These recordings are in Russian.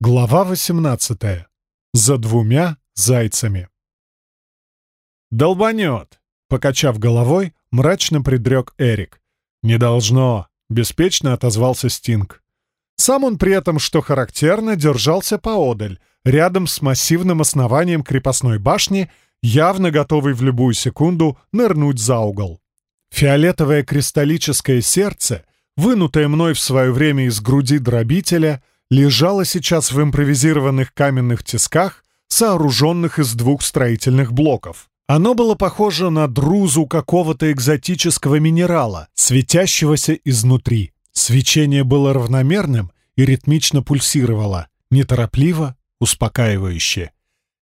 Глава 18. За двумя зайцами. «Долбанет!» — покачав головой, мрачно предрек Эрик. «Не должно!» — беспечно отозвался Стинг. Сам он при этом, что характерно, держался поодаль, рядом с массивным основанием крепостной башни, явно готовый в любую секунду нырнуть за угол. Фиолетовое кристаллическое сердце, вынутое мной в свое время из груди дробителя — лежала сейчас в импровизированных каменных тисках, сооруженных из двух строительных блоков. Оно было похоже на друзу какого-то экзотического минерала, светящегося изнутри. Свечение было равномерным и ритмично пульсировало, неторопливо, успокаивающе.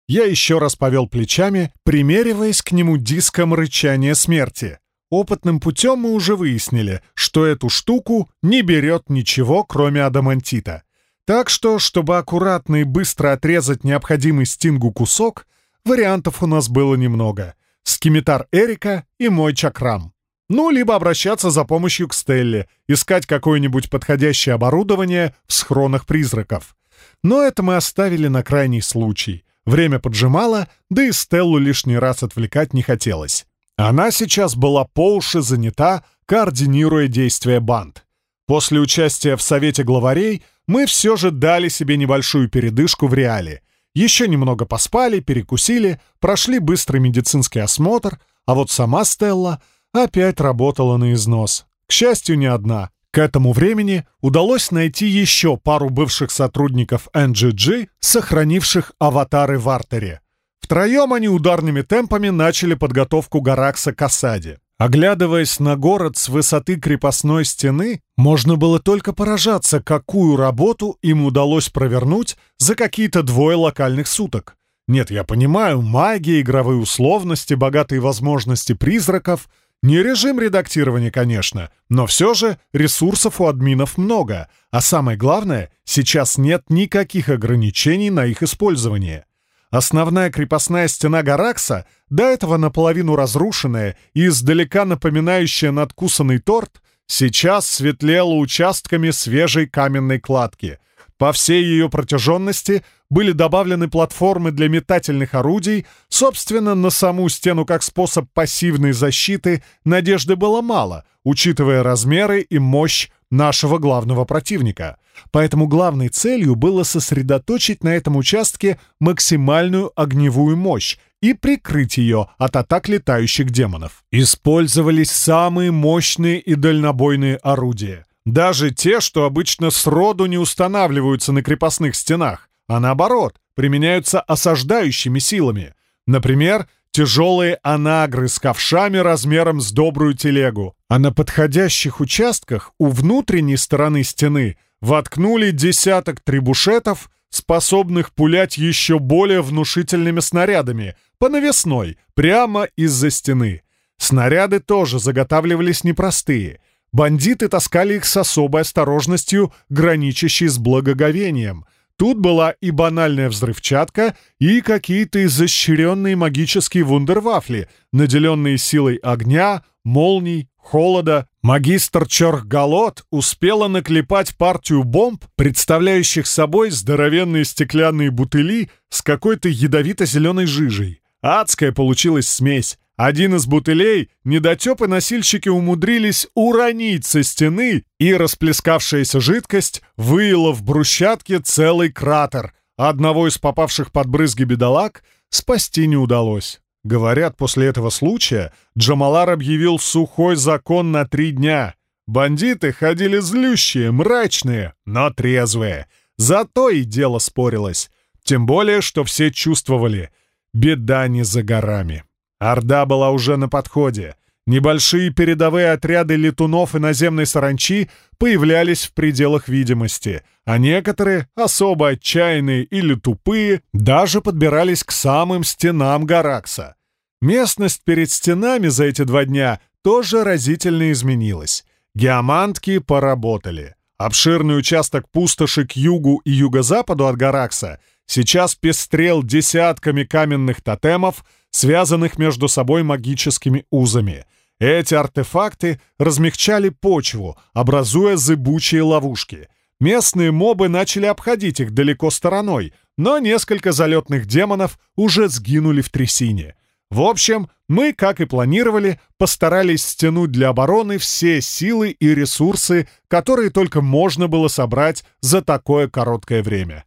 Я еще раз повел плечами, примериваясь к нему диском рычания смерти. Опытным путем мы уже выяснили, что эту штуку не берет ничего, кроме адамантита. Так что, чтобы аккуратно и быстро отрезать необходимый стингу кусок, вариантов у нас было немного. Скимитар Эрика и мой чакрам. Ну, либо обращаться за помощью к Стелле, искать какое-нибудь подходящее оборудование в схронах призраков. Но это мы оставили на крайний случай. Время поджимало, да и Стеллу лишний раз отвлекать не хотелось. Она сейчас была по уши занята, координируя действия банд. После участия в Совете главарей мы все же дали себе небольшую передышку в реале. Еще немного поспали, перекусили, прошли быстрый медицинский осмотр, а вот сама Стелла опять работала на износ. К счастью, не одна. К этому времени удалось найти еще пару бывших сотрудников NGG, сохранивших аватары в артере. Втроем они ударными темпами начали подготовку Гаракса к осаде. Оглядываясь на город с высоты крепостной стены, можно было только поражаться, какую работу им удалось провернуть за какие-то двое локальных суток. Нет, я понимаю, магия, игровые условности, богатые возможности призраков — не режим редактирования, конечно, но все же ресурсов у админов много, а самое главное, сейчас нет никаких ограничений на их использование. Основная крепостная стена Гаракса, до этого наполовину разрушенная и издалека напоминающая надкусанный торт, сейчас светлела участками свежей каменной кладки. По всей ее протяженности были добавлены платформы для метательных орудий, собственно, на саму стену как способ пассивной защиты надежды было мало, учитывая размеры и мощь нашего главного противника. Поэтому главной целью было сосредоточить на этом участке максимальную огневую мощь и прикрыть ее от атак летающих демонов. Использовались самые мощные и дальнобойные орудия. Даже те, что обычно сроду не устанавливаются на крепостных стенах, а наоборот, применяются осаждающими силами. Например, тяжелые анагры с ковшами размером с добрую телегу, а на подходящих участках у внутренней стороны стены воткнули десяток трибушетов, способных пулять еще более внушительными снарядами, по навесной, прямо из-за стены. Снаряды тоже заготавливались непростые. Бандиты таскали их с особой осторожностью, граничащей с благоговением — Тут была и банальная взрывчатка, и какие-то изощренные магические вундервафли, наделенные силой огня, молний, холода. Магистр Чорхгалот успела наклепать партию бомб, представляющих собой здоровенные стеклянные бутыли с какой-то ядовито-зеленой жижей. Адская получилась смесь. Один из бутылей недотепы-носильщики умудрились уронить со стены, и расплескавшаяся жидкость выила в брусчатке целый кратер. Одного из попавших под брызги бедолаг спасти не удалось. Говорят, после этого случая Джамалар объявил сухой закон на три дня. Бандиты ходили злющие, мрачные, но трезвые. Зато и дело спорилось. Тем более, что все чувствовали — беда не за горами. Орда была уже на подходе. Небольшие передовые отряды летунов и наземной саранчи появлялись в пределах видимости, а некоторые, особо отчаянные или тупые, даже подбирались к самым стенам Гаракса. Местность перед стенами за эти два дня тоже разительно изменилась. Геомантки поработали. Обширный участок пустоши к югу и юго-западу от Гаракса сейчас пестрел десятками каменных тотемов, связанных между собой магическими узами. Эти артефакты размягчали почву, образуя зыбучие ловушки. Местные мобы начали обходить их далеко стороной, но несколько залетных демонов уже сгинули в трясине. В общем, мы, как и планировали, постарались стянуть для обороны все силы и ресурсы, которые только можно было собрать за такое короткое время.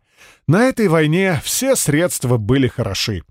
На этой войне все средства были хороши.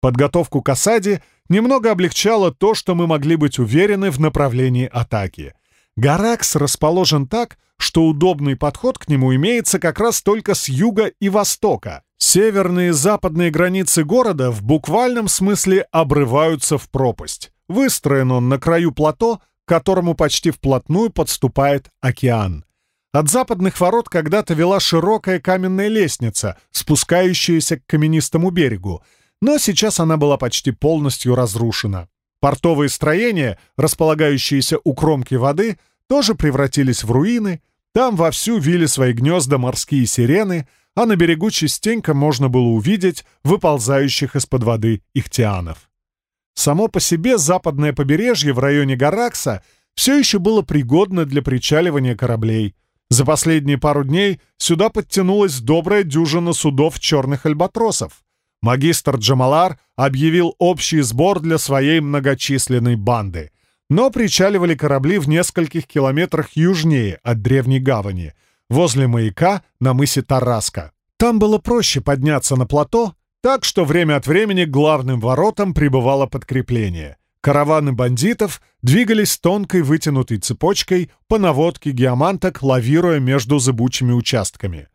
Подготовку к осаде немного облегчало то, что мы могли быть уверены в направлении атаки. Гаракс расположен так, что удобный подход к нему имеется как раз только с юга и востока. Северные и западные границы города в буквальном смысле обрываются в пропасть. Выстроен он на краю плато, к которому почти вплотную подступает океан. От западных ворот когда-то вела широкая каменная лестница, спускающаяся к каменистому берегу, но сейчас она была почти полностью разрушена. Портовые строения, располагающиеся у кромки воды, тоже превратились в руины, там вовсю вили свои гнезда морские сирены, а на берегу частенько можно было увидеть выползающих из-под воды ихтианов. Само по себе западное побережье в районе Гаракса все еще было пригодно для причаливания кораблей. За последние пару дней сюда подтянулась добрая дюжина судов черных альбатросов. Магистр Джамалар объявил общий сбор для своей многочисленной банды — но причаливали корабли в нескольких километрах южнее от древней гавани, возле маяка на мысе Тараска. Там было проще подняться на плато, так что время от времени главным воротам прибывало подкрепление. Караваны бандитов двигались тонкой вытянутой цепочкой по наводке геоманток, лавируя между зыбучими участками.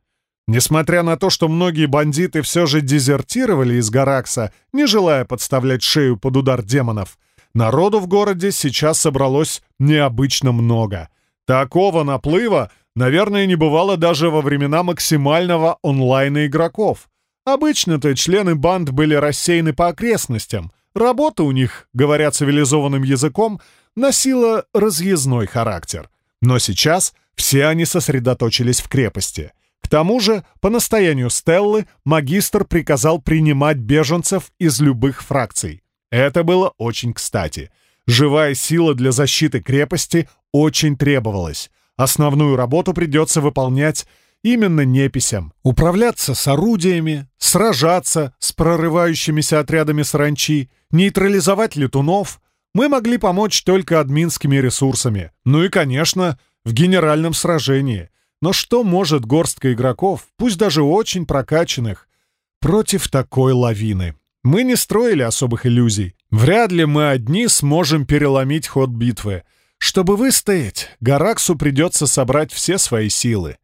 Несмотря на то, что многие бандиты все же дезертировали из Гаракса, не желая подставлять шею под удар демонов, Народу в городе сейчас собралось необычно много. Такого наплыва, наверное, не бывало даже во времена максимального онлайна игроков. Обычно-то члены банд были рассеяны по окрестностям. Работа у них, говоря цивилизованным языком, носила разъездной характер. Но сейчас все они сосредоточились в крепости. К тому же, по настоянию Стеллы, магистр приказал принимать беженцев из любых фракций. Это было очень кстати. Живая сила для защиты крепости очень требовалась. Основную работу придется выполнять именно неписям. Управляться с орудиями, сражаться с прорывающимися отрядами саранчи, нейтрализовать летунов. Мы могли помочь только админскими ресурсами. Ну и, конечно, в генеральном сражении. Но что может горстка игроков, пусть даже очень прокачанных, против такой лавины? Мы не строили особых иллюзий. Вряд ли мы одни сможем переломить ход битвы. Чтобы выстоять, Гараксу придется собрать все свои силы.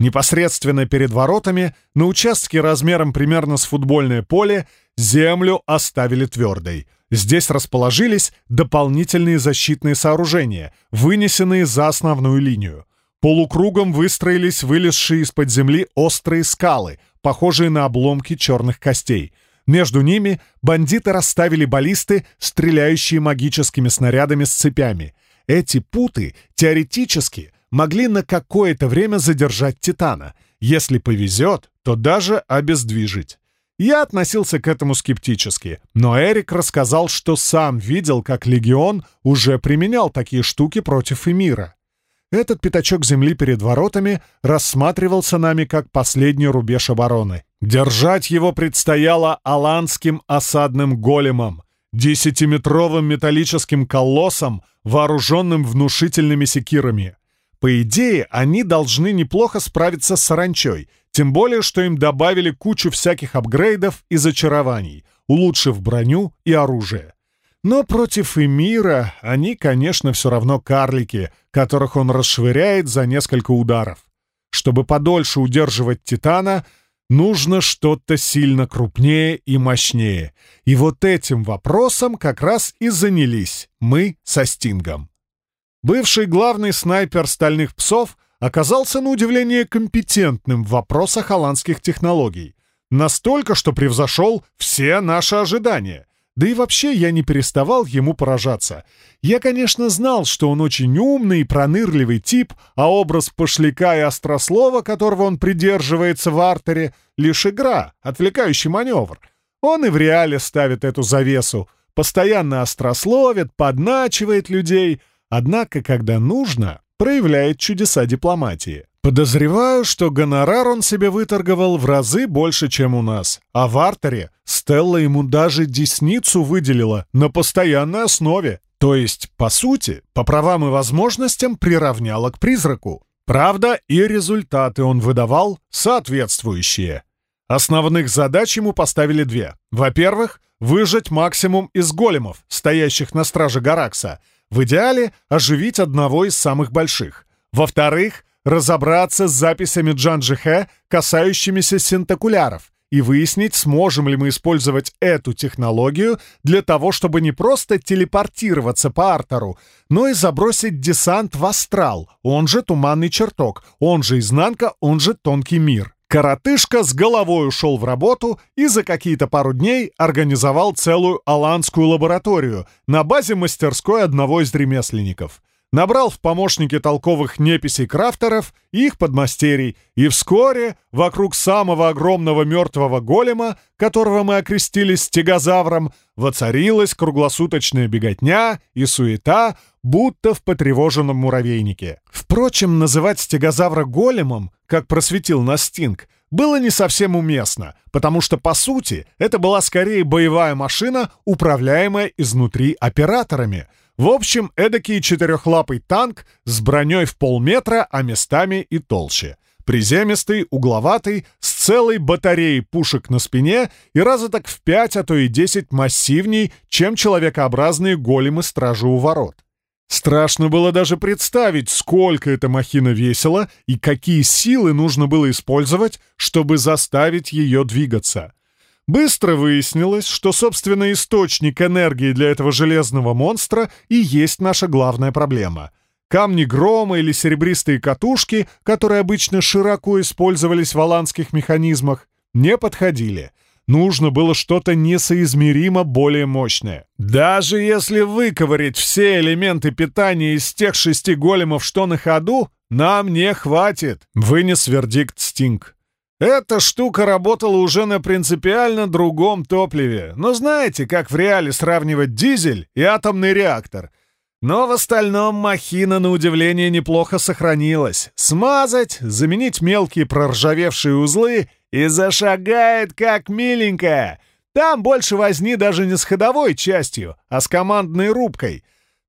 Непосредственно перед воротами, на участке размером примерно с футбольное поле, землю оставили твердой. Здесь расположились дополнительные защитные сооружения, вынесенные за основную линию. Полукругом выстроились вылезшие из-под земли острые скалы, похожие на обломки черных костей — между ними бандиты расставили баллисты, стреляющие магическими снарядами с цепями. Эти путы, теоретически, могли на какое-то время задержать Титана. Если повезет, то даже обездвижить. Я относился к этому скептически, но Эрик рассказал, что сам видел, как Легион уже применял такие штуки против Эмира. Этот пятачок земли перед воротами рассматривался нами как последний рубеж обороны. Держать его предстояло аланским осадным големом, десятиметровым металлическим колоссом, вооруженным внушительными секирами. По идее, они должны неплохо справиться с саранчой, тем более, что им добавили кучу всяких апгрейдов и зачарований, улучшив броню и оружие. Но против Эмира они, конечно, все равно карлики, которых он расшвыряет за несколько ударов. Чтобы подольше удерживать Титана — Нужно что-то сильно крупнее и мощнее. И вот этим вопросом как раз и занялись мы со Стингом. Бывший главный снайпер «Стальных псов» оказался на удивление компетентным в вопросах холландских технологий. Настолько, что превзошел все наши ожидания — да и вообще я не переставал ему поражаться. Я, конечно, знал, что он очень умный и пронырливый тип, а образ пошляка и острослова, которого он придерживается в артере, лишь игра, отвлекающий маневр. Он и в реале ставит эту завесу, постоянно острословит, подначивает людей, однако, когда нужно, проявляет чудеса дипломатии. Подозреваю, что гонорар он себе выторговал в разы больше, чем у нас. А в артере Стелла ему даже десницу выделила на постоянной основе. То есть, по сути, по правам и возможностям приравняла к призраку. Правда, и результаты он выдавал соответствующие. Основных задач ему поставили две. Во-первых, выжать максимум из големов, стоящих на страже Гаракса. В идеале оживить одного из самых больших. Во-вторых, разобраться с записями Джанджихе, касающимися синтакуляров, и выяснить, сможем ли мы использовать эту технологию для того, чтобы не просто телепортироваться по Артеру, но и забросить десант в астрал, он же туманный чертог, он же изнанка, он же тонкий мир. Коротышка с головой ушел в работу и за какие-то пару дней организовал целую аланскую лабораторию на базе мастерской одного из ремесленников — набрал в помощники толковых неписей крафтеров и их подмастерий, и вскоре вокруг самого огромного мертвого голема, которого мы окрестили стегозавром, воцарилась круглосуточная беготня и суета, будто в потревоженном муравейнике. Впрочем, называть стегозавра големом, как просветил нас Стинг, было не совсем уместно, потому что, по сути, это была скорее боевая машина, управляемая изнутри операторами — в общем, эдакий четырехлапый танк с броней в полметра, а местами и толще. Приземистый, угловатый, с целой батареей пушек на спине и раза так в пять, а то и десять массивней, чем человекообразные големы стражи у ворот. Страшно было даже представить, сколько эта махина весила и какие силы нужно было использовать, чтобы заставить ее двигаться. Быстро выяснилось, что, собственно, источник энергии для этого железного монстра и есть наша главная проблема. Камни грома или серебристые катушки, которые обычно широко использовались в аланских механизмах, не подходили. Нужно было что-то несоизмеримо более мощное. Даже если выковырять все элементы питания из тех шести големов, что на ходу, нам не хватит, вынес вердикт Стинг. Эта штука работала уже на принципиально другом топливе. Но знаете, как в реале сравнивать дизель и атомный реактор? Но в остальном махина, на удивление, неплохо сохранилась. Смазать, заменить мелкие проржавевшие узлы и зашагает как миленькая. Там больше возни даже не с ходовой частью, а с командной рубкой.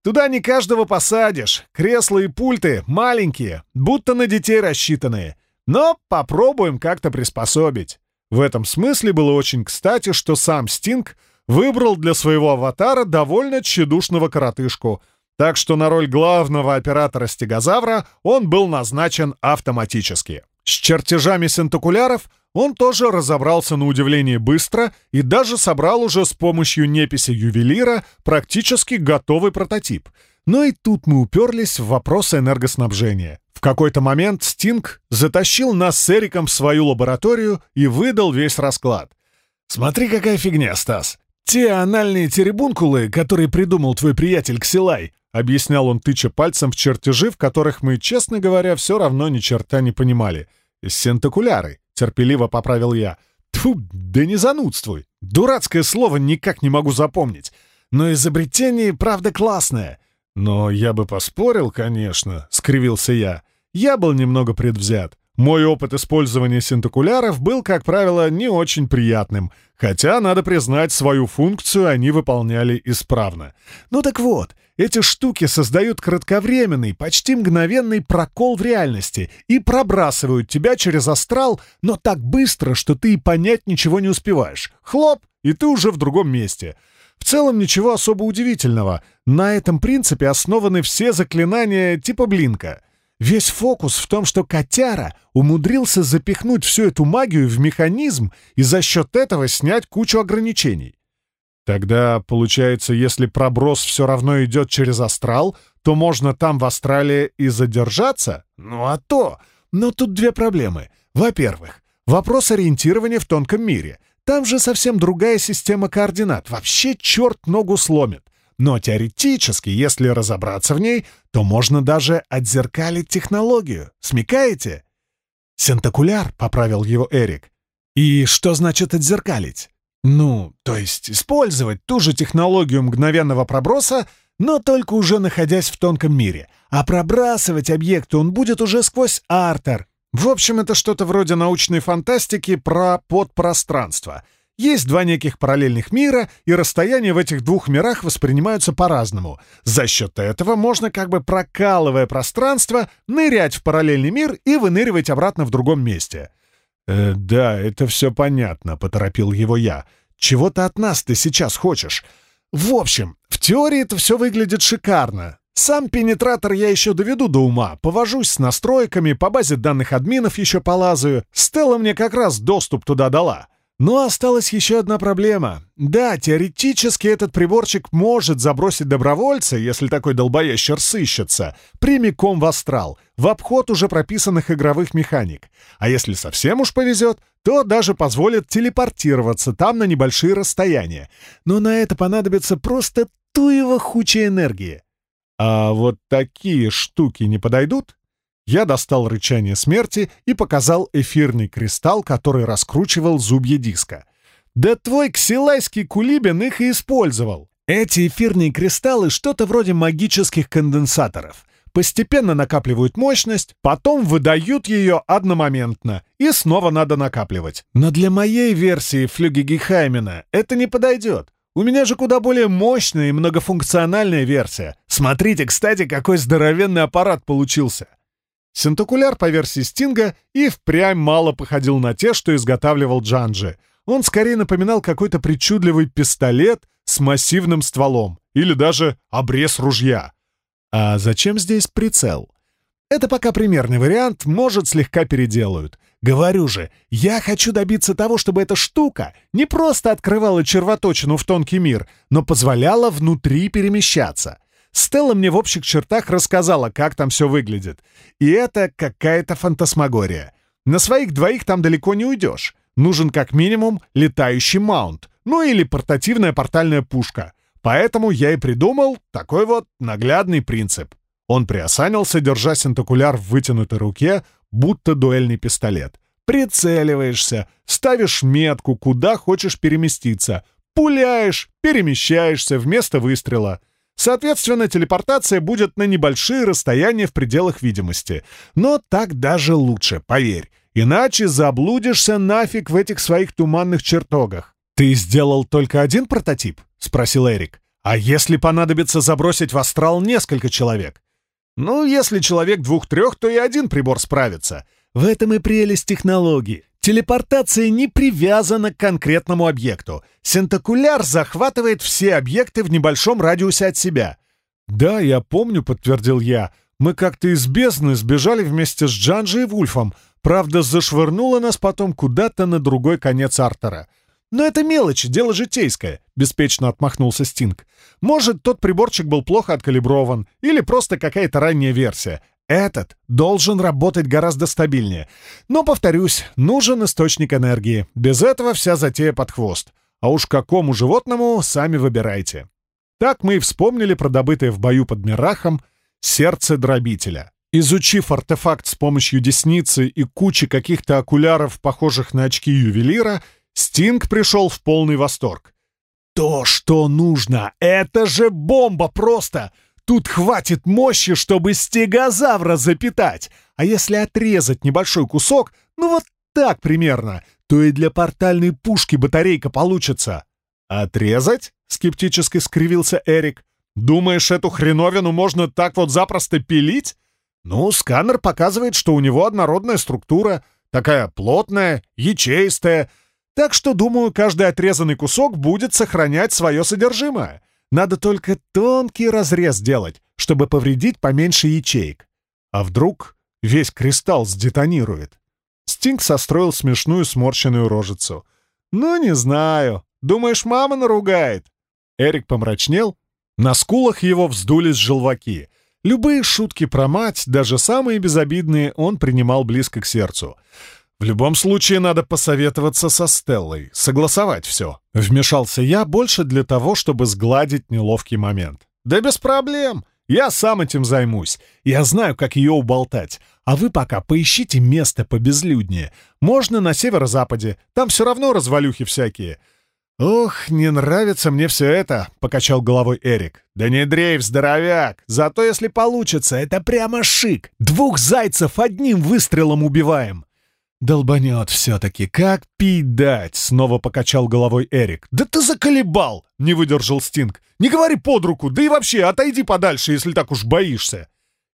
Туда не каждого посадишь. Кресла и пульты маленькие, будто на детей рассчитанные. Но попробуем как-то приспособить. В этом смысле было очень кстати, что сам Стинг выбрал для своего аватара довольно тщедушного коротышку, так что на роль главного оператора стегозавра он был назначен автоматически. С чертежами синтокуляров он тоже разобрался на удивление быстро и даже собрал уже с помощью неписи ювелира практически готовый прототип. Но и тут мы уперлись в вопросы энергоснабжения. Какой-то момент Стинг затащил нас с Эриком в свою лабораторию и выдал весь расклад. «Смотри, какая фигня, Стас! Те анальные теребункулы, которые придумал твой приятель Ксилай, объяснял он, тыча пальцем в чертежи, в которых мы, честно говоря, все равно ни черта не понимали. «Сентакуляры», — терпеливо поправил я. Тьфу, да не занудствуй. Дурацкое слово никак не могу запомнить. Но изобретение, правда, классное. «Но я бы поспорил, конечно», — скривился я. Я был немного предвзят. Мой опыт использования синтокуляров был, как правило, не очень приятным, хотя, надо признать, свою функцию они выполняли исправно. Ну так вот, эти штуки создают кратковременный, почти мгновенный прокол в реальности и пробрасывают тебя через астрал, но так быстро, что ты и понять ничего не успеваешь. Хлоп, и ты уже в другом месте. В целом ничего особо удивительного. На этом принципе основаны все заклинания типа Блинка. Весь фокус в том, что котяра умудрился запихнуть всю эту магию в механизм и за счет этого снять кучу ограничений. Тогда, получается, если проброс все равно идет через астрал, то можно там в астрале и задержаться? Ну а то! Но тут две проблемы. Во-первых, вопрос ориентирования в тонком мире. Там же совсем другая система координат. Вообще черт ногу сломит. Но теоретически, если разобраться в ней, то можно даже отзеркалить технологию. Смекаете? «Сентакуляр», — поправил его Эрик. «И что значит отзеркалить?» «Ну, то есть использовать ту же технологию мгновенного проброса, но только уже находясь в тонком мире. А пробрасывать объекты он будет уже сквозь артер. В общем, это что-то вроде научной фантастики про подпространство. Есть два неких параллельных мира, и расстояния в этих двух мирах воспринимаются по-разному. За счет этого можно, как бы прокалывая пространство, нырять в параллельный мир и выныривать обратно в другом месте. «Э, «Да, это все понятно», — поторопил его я. «Чего ты от нас ты сейчас хочешь?» «В общем, в теории это все выглядит шикарно. Сам пенетратор я еще доведу до ума, повожусь с настройками, по базе данных админов еще полазаю. Стелла мне как раз доступ туда дала. Но осталась еще одна проблема. Да, теоретически этот приборчик может забросить добровольца, если такой долбоящер сыщется, прямиком в астрал, в обход уже прописанных игровых механик. А если совсем уж повезет, то даже позволит телепортироваться там на небольшие расстояния. Но на это понадобится просто туево хучая энергии. А вот такие штуки не подойдут? Я достал рычание смерти и показал эфирный кристалл, который раскручивал зубья диска. Да твой ксилайский кулибин их и использовал. Эти эфирные кристаллы что-то вроде магических конденсаторов. Постепенно накапливают мощность, потом выдают ее одномоментно, и снова надо накапливать. Но для моей версии флюги Гехаймена это не подойдет. У меня же куда более мощная и многофункциональная версия. Смотрите, кстати, какой здоровенный аппарат получился. Синтокуляр по версии Стинга и впрямь мало походил на те, что изготавливал Джанджи. Он скорее напоминал какой-то причудливый пистолет с массивным стволом или даже обрез ружья. А зачем здесь прицел? Это пока примерный вариант, может, слегка переделают. Говорю же, я хочу добиться того, чтобы эта штука не просто открывала червоточину в тонкий мир, но позволяла внутри перемещаться. Стелла мне в общих чертах рассказала, как там все выглядит. И это какая-то фантасмагория. На своих двоих там далеко не уйдешь. Нужен как минимум летающий маунт, ну или портативная портальная пушка. Поэтому я и придумал такой вот наглядный принцип. Он приосанился, держа синтокуляр в вытянутой руке, будто дуэльный пистолет. Прицеливаешься, ставишь метку, куда хочешь переместиться, пуляешь, перемещаешься вместо выстрела. Соответственно, телепортация будет на небольшие расстояния в пределах видимости. Но так даже лучше, поверь. Иначе заблудишься нафиг в этих своих туманных чертогах. «Ты сделал только один прототип?» — спросил Эрик. «А если понадобится забросить в астрал несколько человек?» Ну, если человек двух-трех, то и один прибор справится. В этом и прелесть технологии. Телепортация не привязана к конкретному объекту. Сентакуляр захватывает все объекты в небольшом радиусе от себя. «Да, я помню», — подтвердил я. «Мы как-то из бездны сбежали вместе с Джанжи и Вульфом. Правда, зашвырнуло нас потом куда-то на другой конец Артера. «Но это мелочь, дело житейское», — беспечно отмахнулся Стинг. «Может, тот приборчик был плохо откалиброван, или просто какая-то ранняя версия. Этот должен работать гораздо стабильнее. Но, повторюсь, нужен источник энергии. Без этого вся затея под хвост. А уж какому животному, сами выбирайте». Так мы и вспомнили про добытое в бою под Мирахом сердце дробителя. Изучив артефакт с помощью десницы и кучи каких-то окуляров, похожих на очки ювелира, Стинг пришел в полный восторг. «То, что нужно! Это же бомба просто! Тут хватит мощи, чтобы стегозавра запитать! А если отрезать небольшой кусок, ну вот так примерно, то и для портальной пушки батарейка получится!» «Отрезать?» — скептически скривился Эрик. «Думаешь, эту хреновину можно так вот запросто пилить?» «Ну, сканер показывает, что у него однородная структура, такая плотная, ячеистая, так что, думаю, каждый отрезанный кусок будет сохранять свое содержимое. Надо только тонкий разрез делать, чтобы повредить поменьше ячеек. А вдруг весь кристалл сдетонирует? Стинг состроил смешную сморщенную рожицу. «Ну, не знаю. Думаешь, мама наругает?» Эрик помрачнел. На скулах его вздулись желваки. Любые шутки про мать, даже самые безобидные, он принимал близко к сердцу. В любом случае надо посоветоваться со Стеллой, согласовать все. Вмешался я больше для того, чтобы сгладить неловкий момент. Да без проблем. Я сам этим займусь. Я знаю, как ее уболтать. А вы пока поищите место побезлюднее. Можно на северо-западе. Там все равно развалюхи всякие. «Ох, не нравится мне все это», — покачал головой Эрик. «Да не дрейф, здоровяк! Зато если получится, это прямо шик! Двух зайцев одним выстрелом убиваем!» «Долбанет все-таки, как пить дать?» — снова покачал головой Эрик. «Да ты заколебал!» — не выдержал Стинг. «Не говори под руку, да и вообще отойди подальше, если так уж боишься!»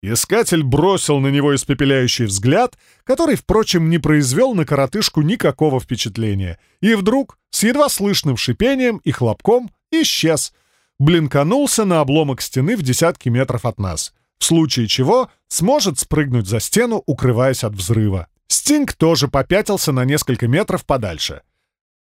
Искатель бросил на него испепеляющий взгляд, который, впрочем, не произвел на коротышку никакого впечатления, и вдруг, с едва слышным шипением и хлопком, исчез. Блинканулся на обломок стены в десятки метров от нас, в случае чего сможет спрыгнуть за стену, укрываясь от взрыва. Стинг тоже попятился на несколько метров подальше.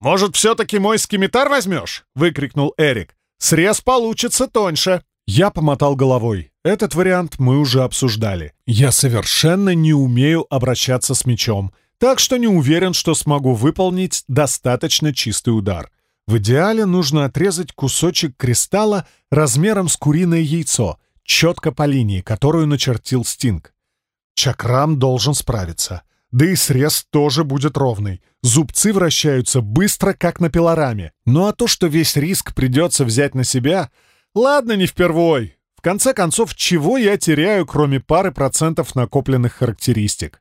«Может, все-таки мой скимитар возьмешь?» — выкрикнул Эрик. «Срез получится тоньше». Я помотал головой. Этот вариант мы уже обсуждали. Я совершенно не умею обращаться с мечом, так что не уверен, что смогу выполнить достаточно чистый удар. В идеале нужно отрезать кусочек кристалла размером с куриное яйцо, четко по линии, которую начертил Стинг. Чакрам должен справиться. Да и срез тоже будет ровный. Зубцы вращаются быстро, как на пилораме. Ну а то, что весь риск придется взять на себя... Ладно, не впервой. В конце концов, чего я теряю, кроме пары процентов накопленных характеристик?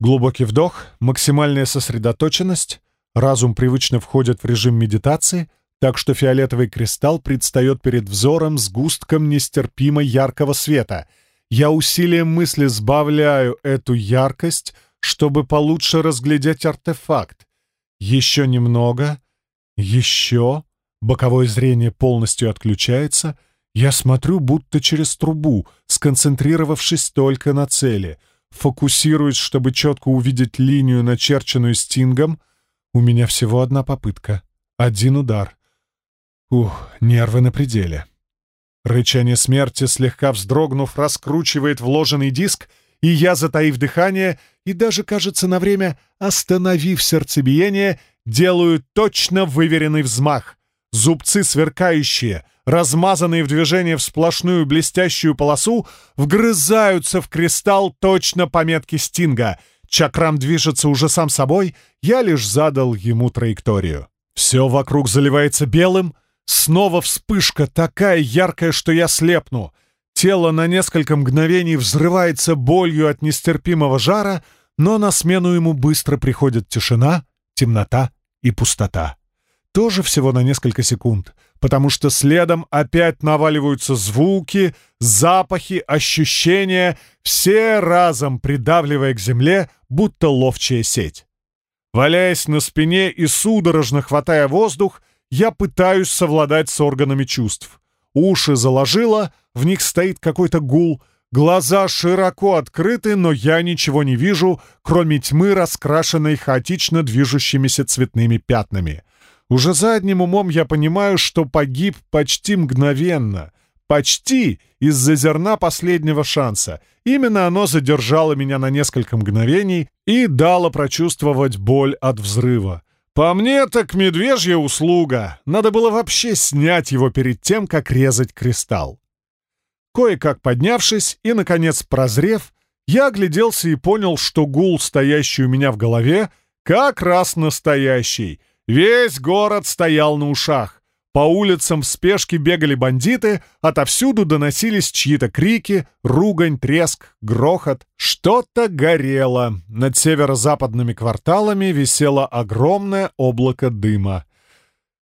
Глубокий вдох, максимальная сосредоточенность, разум привычно входит в режим медитации, так что фиолетовый кристалл предстает перед взором с густком нестерпимо яркого света. Я усилием мысли сбавляю эту яркость, чтобы получше разглядеть артефакт. Еще немного, еще... Боковое зрение полностью отключается — я смотрю будто через трубу, сконцентрировавшись только на цели. Фокусируюсь, чтобы четко увидеть линию, начерченную стингом. У меня всего одна попытка. Один удар. Ух, нервы на пределе. Рычание смерти, слегка вздрогнув, раскручивает вложенный диск, и я, затаив дыхание и даже, кажется, на время остановив сердцебиение, делаю точно выверенный взмах. Зубцы сверкающие, размазанные в движение в сплошную блестящую полосу, вгрызаются в кристалл точно по метке Стинга. Чакрам движется уже сам собой, я лишь задал ему траекторию. Все вокруг заливается белым, снова вспышка такая яркая, что я слепну. Тело на несколько мгновений взрывается болью от нестерпимого жара, но на смену ему быстро приходит тишина, темнота и пустота. Тоже всего на несколько секунд — потому что следом опять наваливаются звуки, запахи, ощущения, все разом придавливая к земле, будто ловчая сеть. Валяясь на спине и судорожно хватая воздух, я пытаюсь совладать с органами чувств. Уши заложило, в них стоит какой-то гул, глаза широко открыты, но я ничего не вижу, кроме тьмы, раскрашенной хаотично движущимися цветными пятнами — уже задним умом я понимаю, что погиб почти мгновенно. Почти из-за зерна последнего шанса. Именно оно задержало меня на несколько мгновений и дало прочувствовать боль от взрыва. По мне, так медвежья услуга. Надо было вообще снять его перед тем, как резать кристалл. Кое-как поднявшись и, наконец, прозрев, я огляделся и понял, что гул, стоящий у меня в голове, как раз настоящий — Весь город стоял на ушах. По улицам в спешке бегали бандиты, отовсюду доносились чьи-то крики, ругань, треск, грохот. Что-то горело. Над северо-западными кварталами висело огромное облако дыма.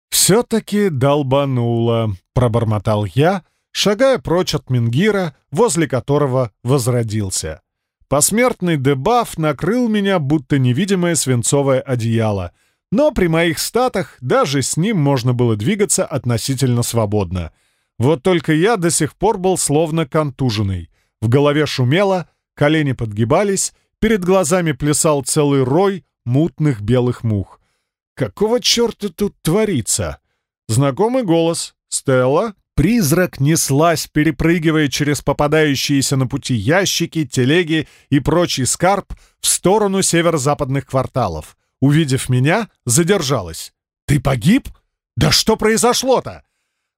«Все-таки долбануло», — пробормотал я, шагая прочь от Мингира, возле которого возродился. Посмертный дебаф накрыл меня, будто невидимое свинцовое одеяло — но при моих статах даже с ним можно было двигаться относительно свободно. Вот только я до сих пор был словно контуженный. В голове шумело, колени подгибались, перед глазами плясал целый рой мутных белых мух. Какого черта тут творится? Знакомый голос. «Стелла?» Призрак неслась, перепрыгивая через попадающиеся на пути ящики, телеги и прочий скарб в сторону северо-западных кварталов. Увидев меня, задержалась. «Ты погиб? Да что произошло-то?»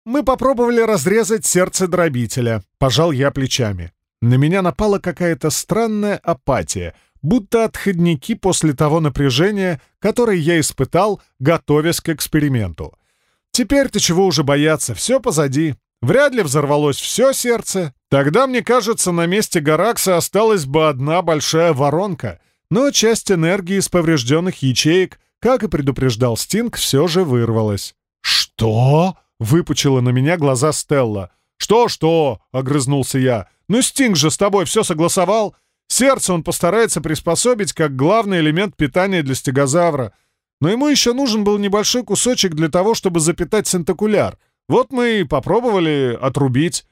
Мы попробовали разрезать сердце дробителя. Пожал я плечами. На меня напала какая-то странная апатия, будто отходники после того напряжения, которое я испытал, готовясь к эксперименту. Теперь-то чего уже бояться, все позади. Вряд ли взорвалось все сердце. Тогда, мне кажется, на месте Гаракса осталась бы одна большая воронка. Но часть энергии из поврежденных ячеек, как и предупреждал Стинг, все же вырвалась. «Что?» — выпучила на меня глаза Стелла. «Что-что?» — огрызнулся я. «Ну, Стинг же с тобой все согласовал. Сердце он постарается приспособить как главный элемент питания для стегозавра. Но ему еще нужен был небольшой кусочек для того, чтобы запитать синтокуляр. Вот мы и попробовали отрубить».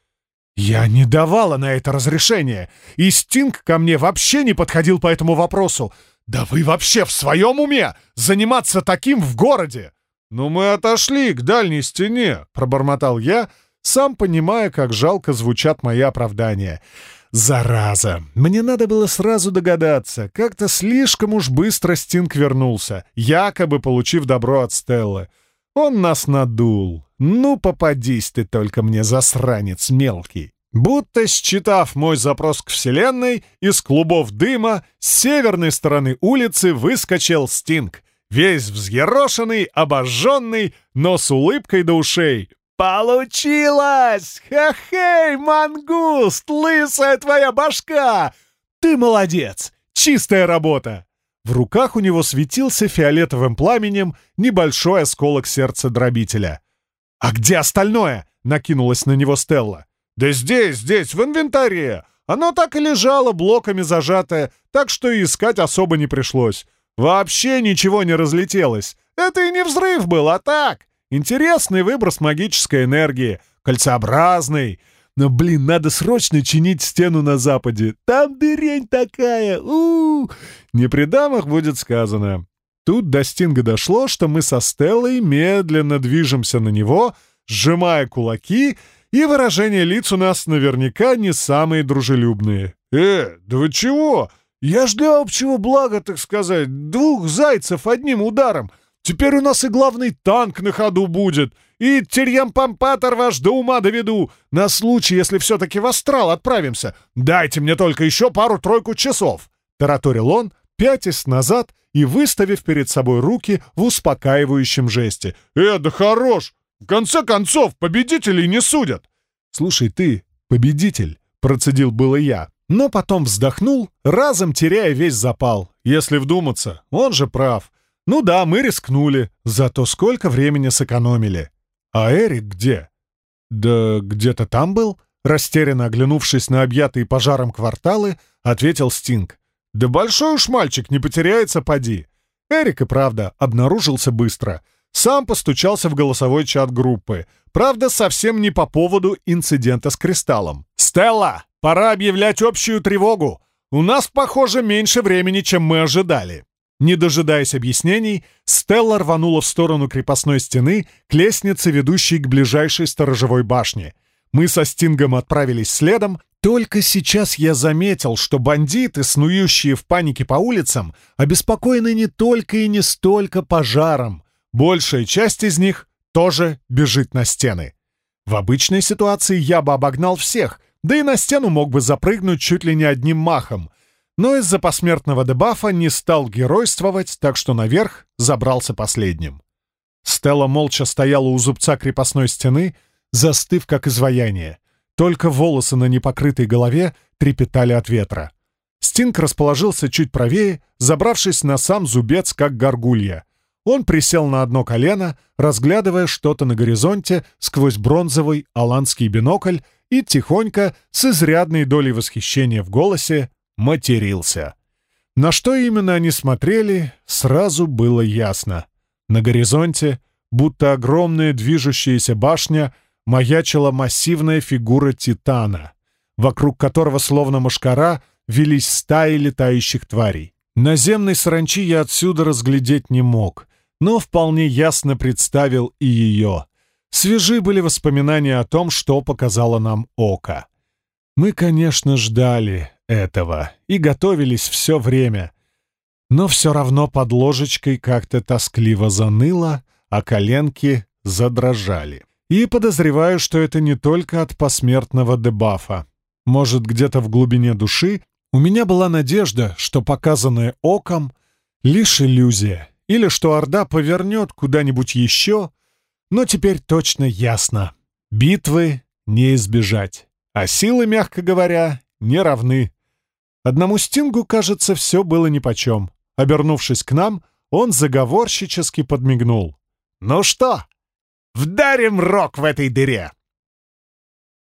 «Я не давала на это разрешение, и Стинг ко мне вообще не подходил по этому вопросу. Да вы вообще в своем уме заниматься таким в городе?» «Ну мы отошли к дальней стене», — пробормотал я, сам понимая, как жалко звучат мои оправдания. «Зараза! Мне надо было сразу догадаться. Как-то слишком уж быстро Стинг вернулся, якобы получив добро от Стеллы. Он нас надул. Ну, попадись ты только мне, засранец мелкий!» Будто считав мой запрос к Вселенной, из клубов дыма с северной стороны улицы выскочил Стинг, весь взъерошенный, обожженный, но с улыбкой до ушей. «Получилось! Ха-хей, мангуст, лысая твоя башка! Ты молодец! Чистая работа!» В руках у него светился фиолетовым пламенем небольшой осколок сердца дробителя. «А где остальное?» — накинулась на него Стелла. «Да здесь, здесь, в инвентаре! Оно так и лежало, блоками зажатое, так что и искать особо не пришлось. Вообще ничего не разлетелось. Это и не взрыв был, а так, Интересный выброс магической энергии, кольцеобразный. Но, блин, надо срочно чинить стену на западе. Там дырень такая, у, -у, -у. Не при дамах будет сказано. Тут до Стинга дошло, что мы со Стеллой медленно движемся на него, сжимая кулаки, и выражения лиц у нас наверняка не самые дружелюбные. «Э, да вы чего? Я ж для общего блага, так сказать, двух зайцев одним ударом. Теперь у нас и главный танк на ходу будет, и Терьям-Пампатор ваш до ума доведу, на случай, если все-таки в астрал отправимся. Дайте мне только еще пару-тройку часов!» Тараторил он, пятясь назад и выставив перед собой руки в успокаивающем жесте. «Э, да хорош! В конце концов, победителей не судят!» «Слушай, ты, победитель!» — процедил было я, но потом вздохнул, разом теряя весь запал. Если вдуматься, он же прав. Ну да, мы рискнули, зато сколько времени сэкономили. А Эрик где? Да где-то там был, растерянно оглянувшись на объятые пожаром кварталы, ответил Стинг. Да большой уж мальчик, не потеряется, поди. Эрик и правда обнаружился быстро. Сам постучался в голосовой чат группы. Правда, совсем не по поводу инцидента с кристаллом. «Стелла, пора объявлять общую тревогу. У нас, похоже, меньше времени, чем мы ожидали». Не дожидаясь объяснений, Стелла рванула в сторону крепостной стены к лестнице, ведущей к ближайшей сторожевой башне. Мы со Стингом отправились следом. Только сейчас я заметил, что бандиты, снующие в панике по улицам, обеспокоены не только и не столько пожаром. Большая часть из них тоже бежит на стены. В обычной ситуации я бы обогнал всех, да и на стену мог бы запрыгнуть чуть ли не одним махом но из-за посмертного дебафа не стал геройствовать, так что наверх забрался последним. Стелла молча стояла у зубца крепостной стены, застыв как изваяние. Только волосы на непокрытой голове трепетали от ветра. Стинг расположился чуть правее, забравшись на сам зубец, как горгулья. Он присел на одно колено, разглядывая что-то на горизонте сквозь бронзовый аланский бинокль и тихонько, с изрядной долей восхищения в голосе, матерился. На что именно они смотрели, сразу было ясно. На горизонте, будто огромная движущаяся башня, маячила массивная фигура Титана, вокруг которого, словно мошкара, велись стаи летающих тварей. Наземной саранчи я отсюда разглядеть не мог, но вполне ясно представил и ее. Свежи были воспоминания о том, что показало нам око. Мы, конечно, ждали, этого и готовились все время. Но все равно под ложечкой как-то тоскливо заныло, а коленки задрожали. И подозреваю, что это не только от посмертного дебафа. Может, где-то в глубине души у меня была надежда, что показанное оком — лишь иллюзия, или что Орда повернет куда-нибудь еще, Но теперь точно ясно. Битвы не избежать. А силы, мягко говоря, не равны. Одному Стингу, кажется, все было нипочем. Обернувшись к нам, он заговорщически подмигнул. «Ну что, вдарим рок в этой дыре!»